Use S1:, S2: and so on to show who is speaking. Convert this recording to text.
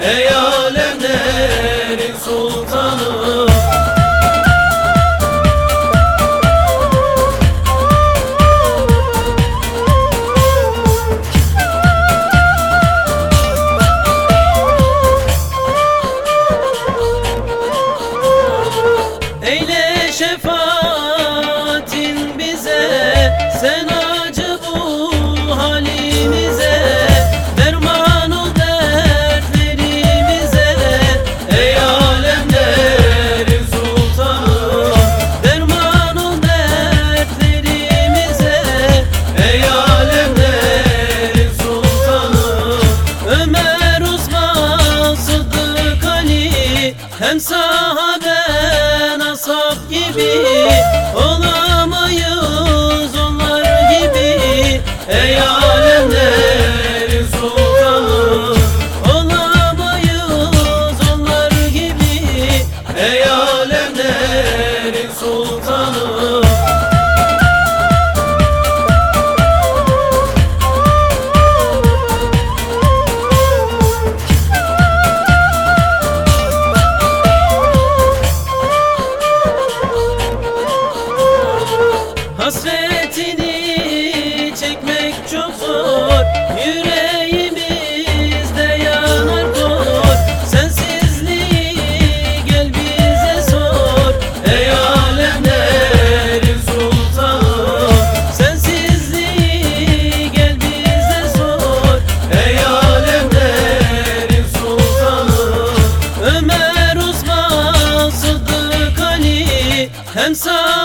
S1: Hey, yo. Ben sahada nasap gibi olamayız onlar gibi. Ey alemlerin sultanı olamayız onlar gibi. Ey alemlerin sultanı. I'm.